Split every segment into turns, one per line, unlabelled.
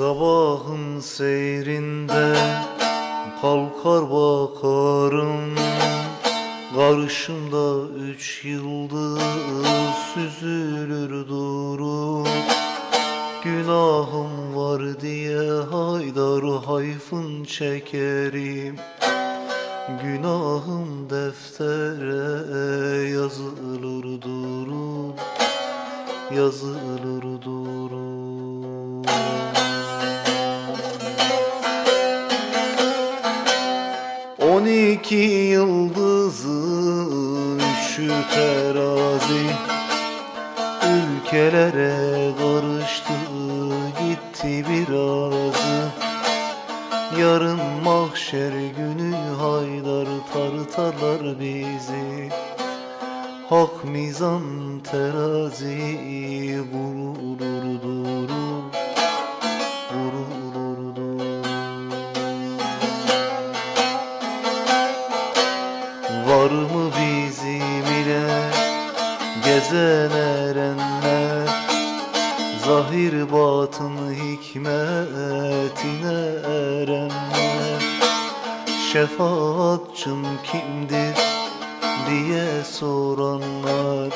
Sabahın seyrinden kalkar bakarım. Karşımda üç yıldız süzülür durur Günahım var diye haydar hayfın çekerim. Günahım deftere yazılır durur Yazılır iki yıldızın üçü terazi. Ülkelere karıştı gitti birazı. Yarın mahşer günü haydar tartarlar bizi. Hak mizan terazi vurulur durur gezen erenler Zahir batın hikmetine erenler Şefaatçın kimdir diye soranlar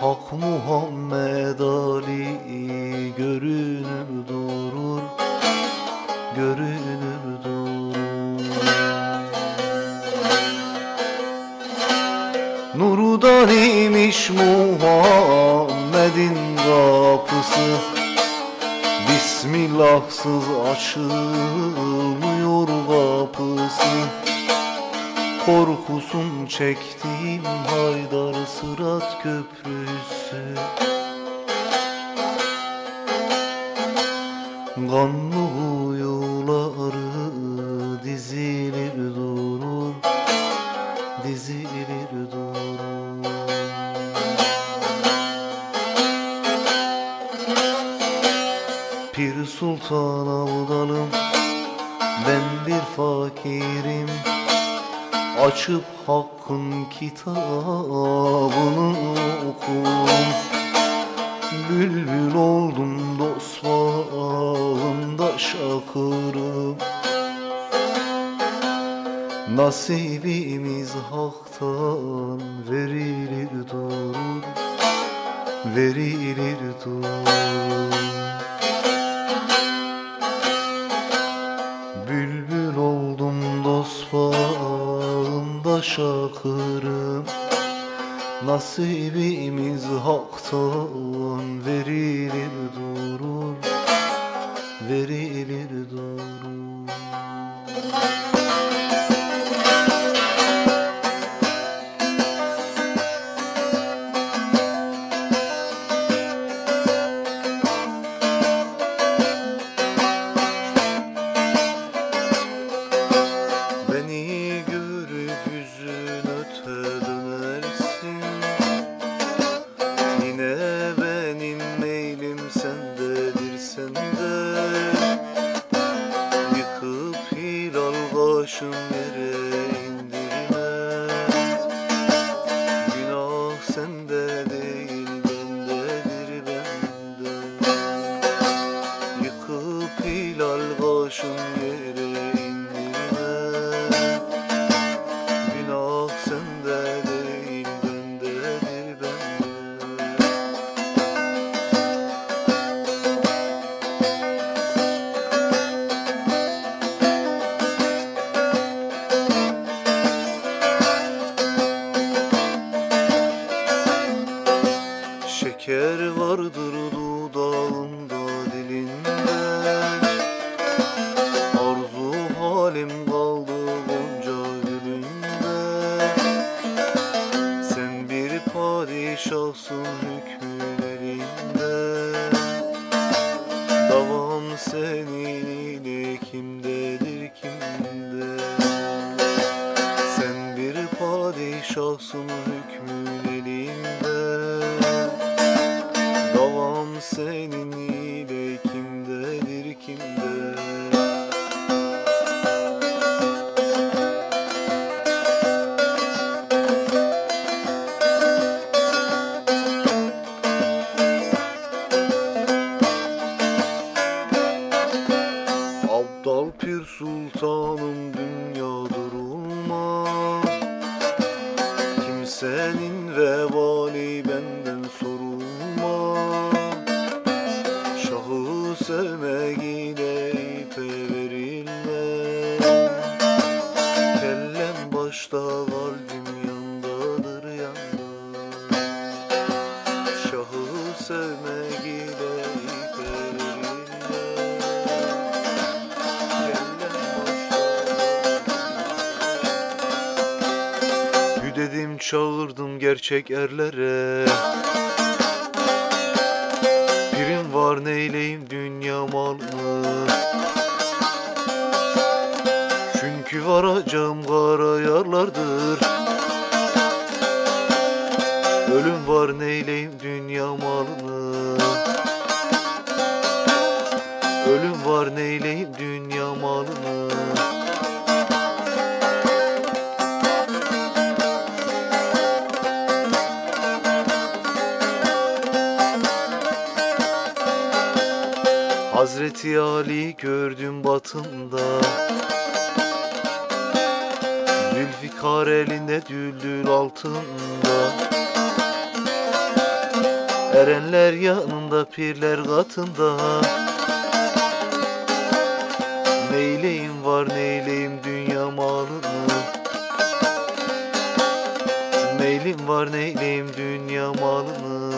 Hak Muhammed Ali görünür durur Görünür Nurdan imiş Muhammed'in kapısı. Bismillahsız açılmıyor kapısı. Korkusun çektiğim Haydar Sırat Köprüsü. Kanlı uyuları Avdalım Ben bir fakirim. Açıp hakkın kitabını okurum. Bülbül oldum dost şakırım. Nasibimiz haktan verilir durur. Verilir durur şakırım. Nasibimiz haktan verilir vardır dudağında seni. Çağırdım gerçek erlere Birim var neyleyim dünya malını Çünkü varacağım Hazreti Ali gördüm batında Zülfikar elinde düldül altında. Erenler yanında pirler katında. Neyleyim var neyleyim dünya malını Neylim var neyleyim dünya malını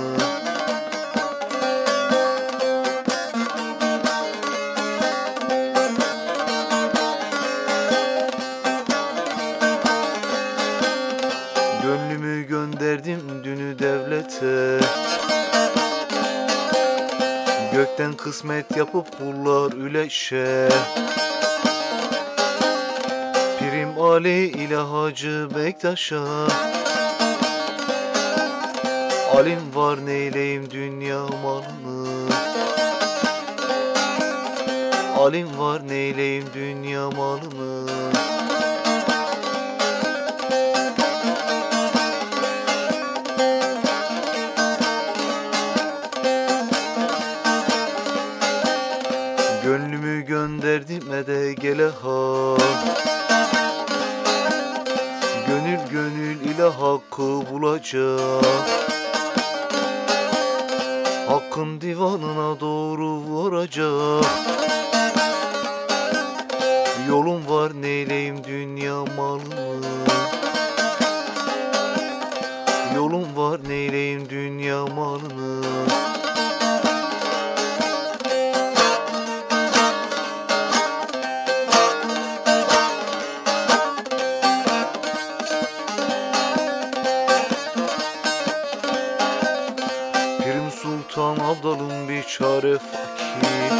devlete Gökten kısmet yapıp kullar üleşe. Pirim Ali ile Hacı Bektaş'a. Alim var neyleyim dünya malını Alim var neyleyim dünya malını Gönül ile hakkı bulacak. Hakkın divanına doğru varacak Abdal'ın bir çare fakir.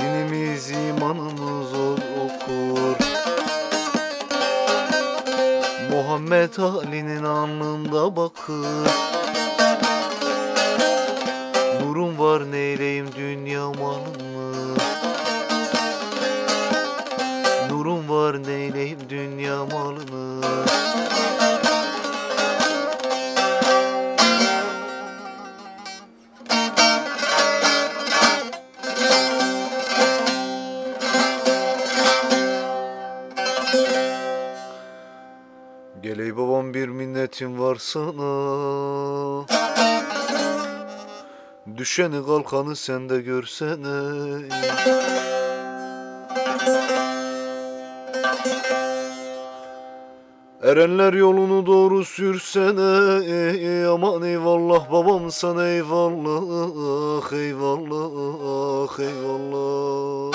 Dinimiz imanımız okur. Muhammed Ali'nin alnında bakır. Nurum var neyleyim dünya malını Nurum var neyleyim minnetim var sana Düşeni kalkanı sen de görsene. Erenler yolunu doğru sürsene. Aman eyvallah babam sana eyvallah Eyvallah eyvallah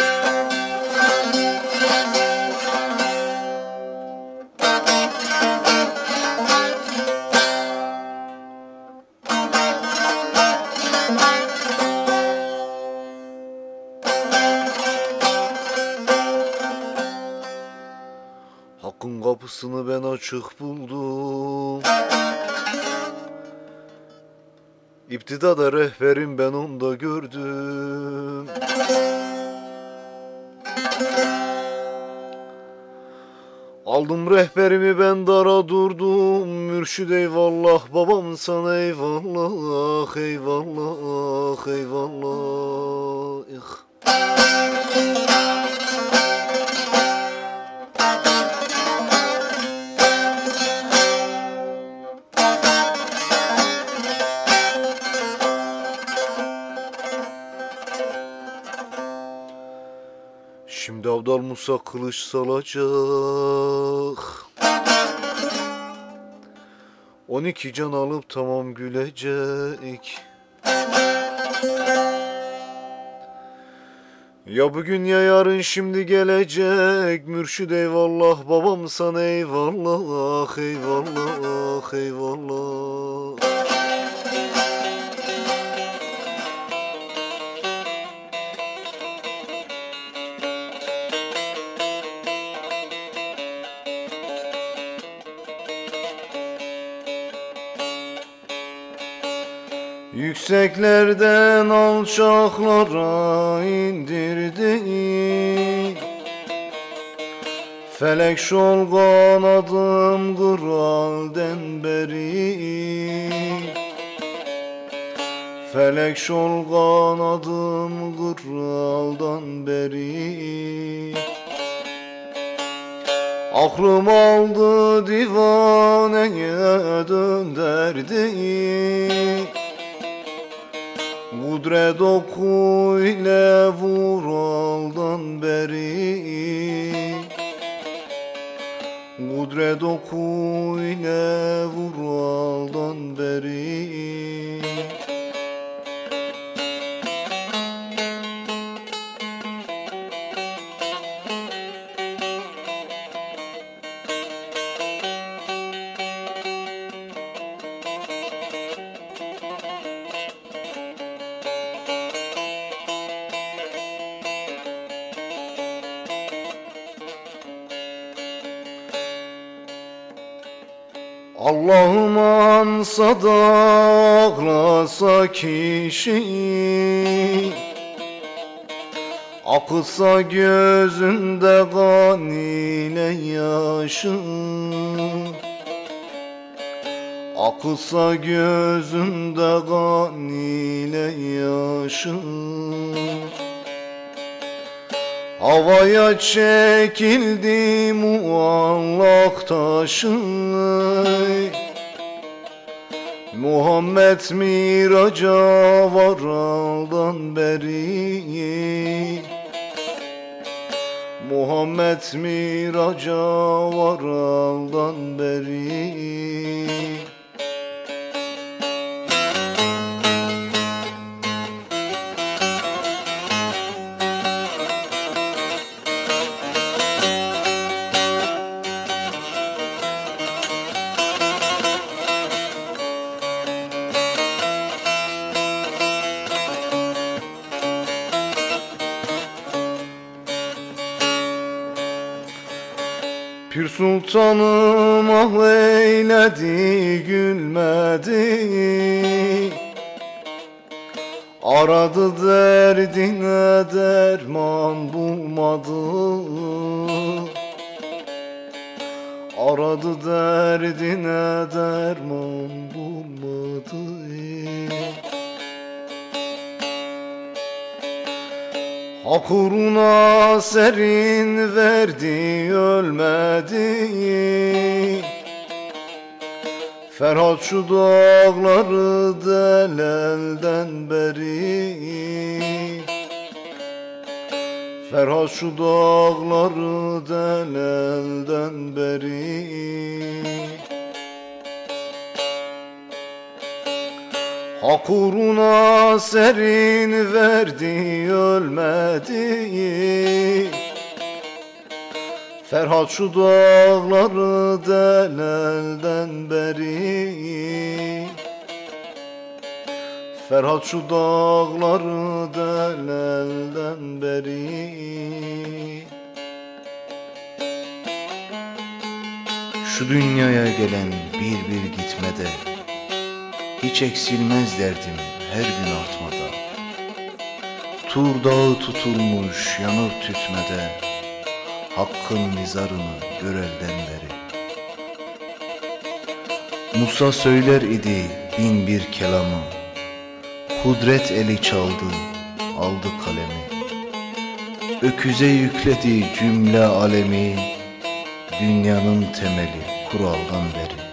kapısını ben açık buldum. İptidada rehberim ben onda gördüm. Aldım rehberimi ben dara durdum. Mürşid eyvallah babam sana eyvallah Eyvallah eyvallah Musa kılıç salacak. 12 can alıp tamam gülecek. Ya bugün ya yarın şimdi gelecek. Mürşid eyvallah babam sana eyvallah. Eyvallah eyvallah Yükseklerden alçaklara indirdi. Felek şol kanadım kralden beri. Felek şol kanadım kraldan beri. Aklım aldı divaneye dönderdi Kudret oku ile vuraldan beri. Kudret oku ile vuraldan Allah'ım ansa da ağlasa kişi Akıtsa gözünde kan ile yaşı Akıtsa gözünde kan ile yaşı Havaya çekildi muallak taşı Muhammed miraca varaldan beri. Muhammed miraca varaldan beri sultanım ah gülmedi. Aradı derdine derman bulmadı. Aradı derdine derman bulmadı Hak uğruna serin verdi ölmedi Ferhat şu dağları delelden beri. Ferhat şu dağları delelden beri Hak uğruna serin verdi ölmedi Ferhat şu dağları delelden beri. Ferhat şu dağları delelden beri.
Şu dünyaya gelen bir bir gitmede Hiç eksilmez derdim her gün artmada. Tur dağı tutulmuş yanıp tütmede Hakkın mizarını görelden beri. Musa söyler idi bin bir kelamı Kudret eli çaldı aldı kalemi. Öküze yükledi cümle alemi Dünyanın temeli kuraldan beri